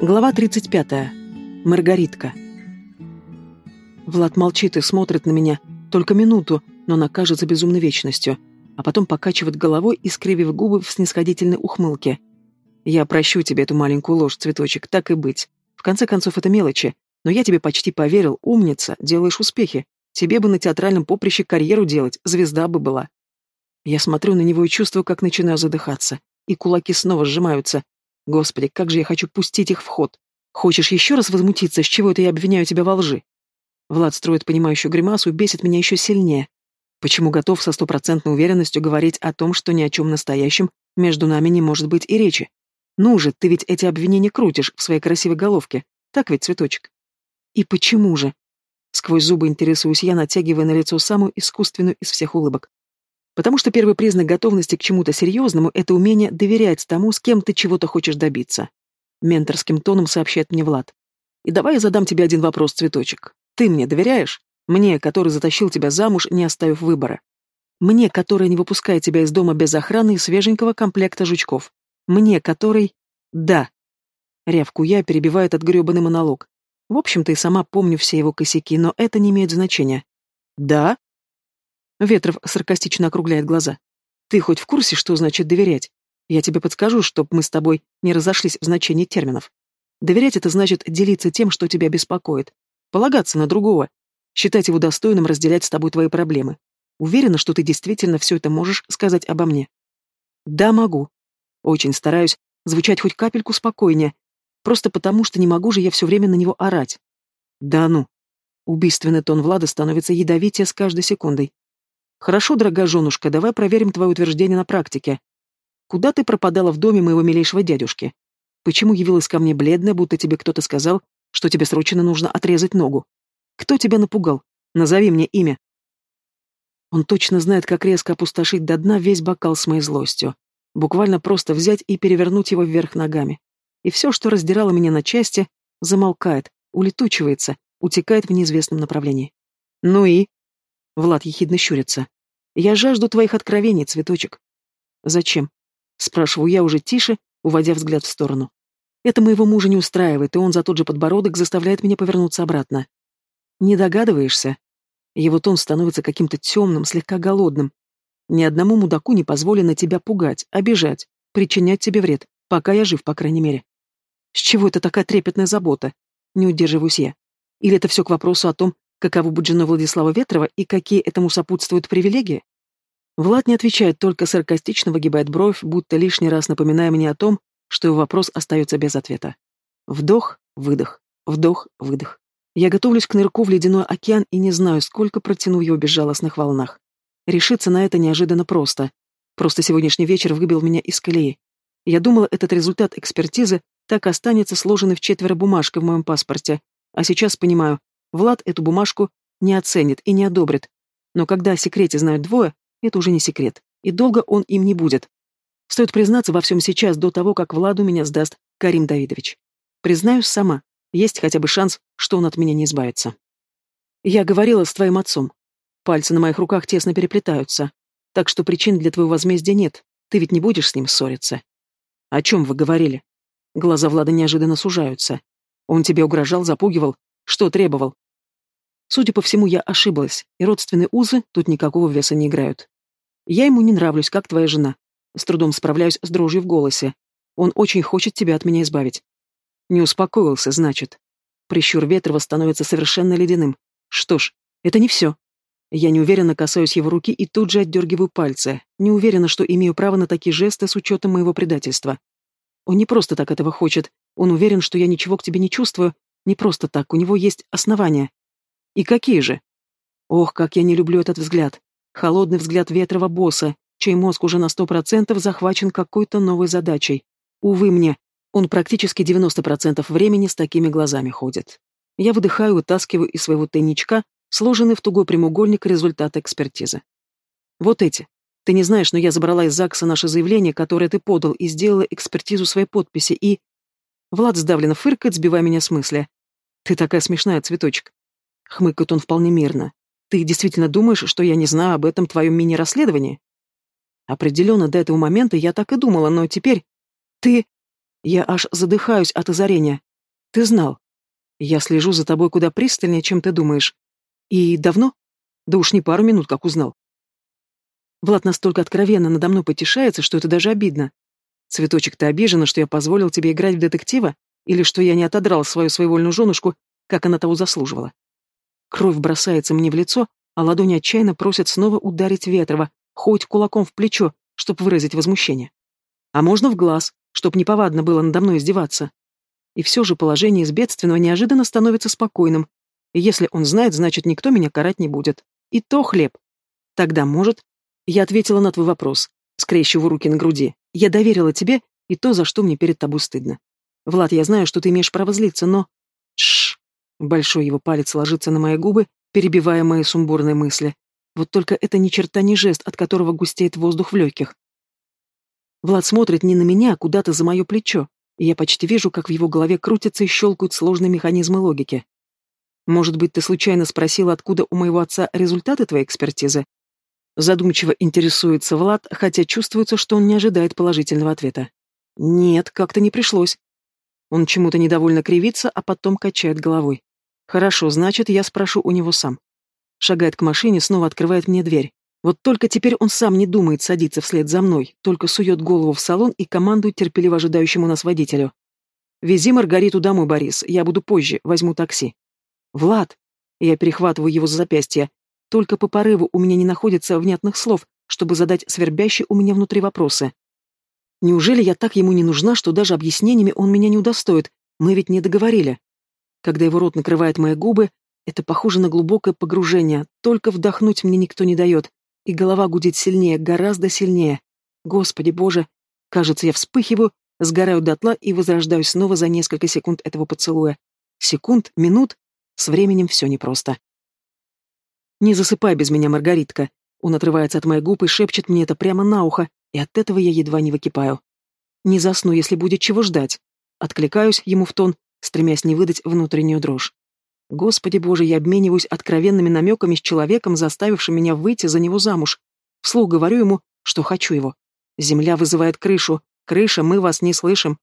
Глава 35. Маргаритка. Влад молчит и смотрит на меня только минуту, но она кажется безумной вечностью, а потом покачивает головой и скривив губы в снисходительной ухмылке. «Я прощу тебе эту маленькую ложь, цветочек, так и быть. В конце концов, это мелочи, но я тебе почти поверил, умница, делаешь успехи. Тебе бы на театральном поприще карьеру делать, звезда бы была». Я смотрю на него и чувствую, как начинаю задыхаться, и кулаки снова сжимаются, Господи, как же я хочу пустить их в ход. Хочешь еще раз возмутиться, с чего это я обвиняю тебя во лжи? Влад строит понимающую гримасу и бесит меня еще сильнее. Почему готов со стопроцентной уверенностью говорить о том, что ни о чем настоящем между нами не может быть и речи? Ну же, ты ведь эти обвинения крутишь в своей красивой головке. Так ведь, цветочек? И почему же? Сквозь зубы интересуюсь я, натягивая на лицо самую искусственную из всех улыбок. Потому что первый признак готовности к чему-то серьезному – это умение доверять тому, с кем ты чего-то хочешь добиться. Менторским тоном сообщает мне Влад. И давай я задам тебе один вопрос, цветочек. Ты мне доверяешь? Мне, который затащил тебя замуж, не оставив выбора. Мне, который не выпускает тебя из дома без охраны и свеженького комплекта жучков. Мне, который... Да. Рявку я перебиваю этот грёбаный монолог. В общем-то, и сама помню все его косяки, но это не имеет значения. Да? Ветров саркастично округляет глаза. Ты хоть в курсе, что значит доверять? Я тебе подскажу, чтобы мы с тобой не разошлись в значении терминов. Доверять — это значит делиться тем, что тебя беспокоит. Полагаться на другого. Считать его достойным разделять с тобой твои проблемы. Уверена, что ты действительно все это можешь сказать обо мне. Да, могу. Очень стараюсь звучать хоть капельку спокойнее. Просто потому, что не могу же я все время на него орать. Да ну. Убийственный тон Влада становится ядовитее с каждой секундой. Хорошо, дорогая женушка, давай проверим твое утверждение на практике. Куда ты пропадала в доме моего милейшего дядюшки? Почему явилась ко мне бледная, будто тебе кто-то сказал, что тебе срочно нужно отрезать ногу? Кто тебя напугал? Назови мне имя. Он точно знает, как резко опустошить до дна весь бокал с моей злостью. Буквально просто взять и перевернуть его вверх ногами. И все, что раздирало меня на части, замолкает, улетучивается, утекает в неизвестном направлении. Ну и? Влад ехидно щурится. «Я жажду твоих откровений, цветочек». «Зачем?» Спрашиваю я уже тише, уводя взгляд в сторону. Это моего мужа не устраивает, и он за тот же подбородок заставляет меня повернуться обратно. Не догадываешься? Его тон становится каким-то темным, слегка голодным. Ни одному мудаку не позволено тебя пугать, обижать, причинять тебе вред, пока я жив, по крайней мере. С чего это такая трепетная забота? Не удерживаюсь я. Или это все к вопросу о том, каково будет женой Владислава Ветрова и какие этому сопутствуют привилегии? Влад не отвечает, только саркастично выгибает бровь, будто лишний раз напоминая мне о том, что его вопрос остается без ответа. Вдох, выдох, вдох, выдох. Я готовлюсь к нырку в ледяной океан и не знаю, сколько протяну в его безжалостных волнах. Решиться на это неожиданно просто. Просто сегодняшний вечер выбил меня из колеи. Я думала, этот результат экспертизы так останется сложенный в четверо бумажкой в моем паспорте, а сейчас понимаю, Влад эту бумажку не оценит и не одобрит. Но когда о секрете знают двое, это уже не секрет, и долго он им не будет. Стоит признаться во всем сейчас, до того, как Владу меня сдаст Карим Давидович. Признаюсь сама, есть хотя бы шанс, что он от меня не избавится. Я говорила с твоим отцом. Пальцы на моих руках тесно переплетаются. Так что причин для твоего возмездия нет. Ты ведь не будешь с ним ссориться. О чем вы говорили? Глаза Влада неожиданно сужаются. Он тебе угрожал, запугивал, что требовал? Судя по всему, я ошиблась, и родственные узы тут никакого веса не играют. Я ему не нравлюсь, как твоя жена. С трудом справляюсь с дрожью в голосе. Он очень хочет тебя от меня избавить. Не успокоился, значит. Прищур Ветрова становится совершенно ледяным. Что ж, это не все. Я неуверенно касаюсь его руки и тут же отдергиваю пальцы. Не уверена, что имею право на такие жесты с учетом моего предательства. Он не просто так этого хочет. Он уверен, что я ничего к тебе не чувствую, не просто так, у него есть основания. И какие же? Ох, как я не люблю этот взгляд. Холодный взгляд ветрого босса, чей мозг уже на сто процентов захвачен какой-то новой задачей. Увы мне, он практически 90% времени с такими глазами ходит. Я выдыхаю, вытаскиваю из своего тайничка сложенный в тугой прямоугольник результаты экспертизы. Вот эти. Ты не знаешь, но я забрала из ЗАГСа наше заявление, которое ты подал, и сделала экспертизу своей подписи, и... Влад сдавленно фыркает, сбивая меня с мысли. «Ты такая смешная, цветочек». Хмыкает он вполне мирно. «Ты действительно думаешь, что я не знаю об этом твоем мини-расследовании?» Определенно, до этого момента я так и думала, но теперь... Ты... Я аж задыхаюсь от озарения. Ты знал. Я слежу за тобой куда пристальнее, чем ты думаешь. И давно? Да уж не пару минут, как узнал. Влад настолько откровенно надо мной потешается, что это даже обидно. Цветочек, ты обижена, что я позволил тебе играть в детектива? Или что я не отодрал свою своевольную женушку, как она того заслуживала? Кровь бросается мне в лицо, а ладони отчаянно просят снова ударить Ветрова, хоть кулаком в плечо, чтобы выразить возмущение. А можно в глаз, чтоб неповадно было надо мной издеваться. И все же положение из бедственного неожиданно становится спокойным. И если он знает, значит, никто меня карать не будет. И то хлеб. Тогда, может... Я ответила на твой вопрос, скрещиваю руки на груди. Я доверила тебе и то, за что мне перед тобой стыдно. Влад, я знаю, что ты имеешь право злиться, но... Шш. Большой его палец ложится на мои губы, перебивая мои сумбурные мысли. Вот только это ни черта не жест, от которого густеет воздух в легких. Влад смотрит не на меня, а куда-то за мое плечо, и я почти вижу, как в его голове крутятся и щелкают сложные механизмы логики. Может быть, ты случайно спросила, откуда у моего отца результаты твоей экспертизы? Задумчиво интересуется Влад, хотя чувствуется, что он не ожидает положительного ответа. Нет, как-то не пришлось. Он чему-то недовольно кривится, а потом качает головой. Хорошо, значит, я спрошу у него сам. Шагает к машине, снова открывает мне дверь. Вот только теперь он сам не думает садиться вслед за мной, только сует голову в салон и командует терпеливо ожидающему нас водителю. «Вези Маргариту домой, Борис, я буду позже, возьму такси». «Влад!» Я перехватываю его за запястье. Только по порыву у меня не находится внятных слов, чтобы задать свербящие у меня внутри вопросы. Неужели я так ему не нужна, что даже объяснениями он меня не удостоит? Мы ведь не договорили. Когда его рот накрывает мои губы, это похоже на глубокое погружение, только вдохнуть мне никто не дает, и голова гудит сильнее, гораздо сильнее. Господи боже, кажется, я вспыхиваю, сгораю дотла и возрождаюсь снова за несколько секунд этого поцелуя. Секунд, минут, с временем все непросто. «Не засыпай без меня, Маргаритка!» Он отрывается от моих губ и шепчет мне это прямо на ухо, и от этого я едва не выкипаю. «Не засну, если будет чего ждать». Откликаюсь ему в тон, стремясь не выдать внутреннюю дрожь. Господи боже, я обмениваюсь откровенными намеками с человеком, заставившим меня выйти за него замуж. Вслух говорю ему, что хочу его. Земля вызывает крышу. Крыша, мы вас не слышим.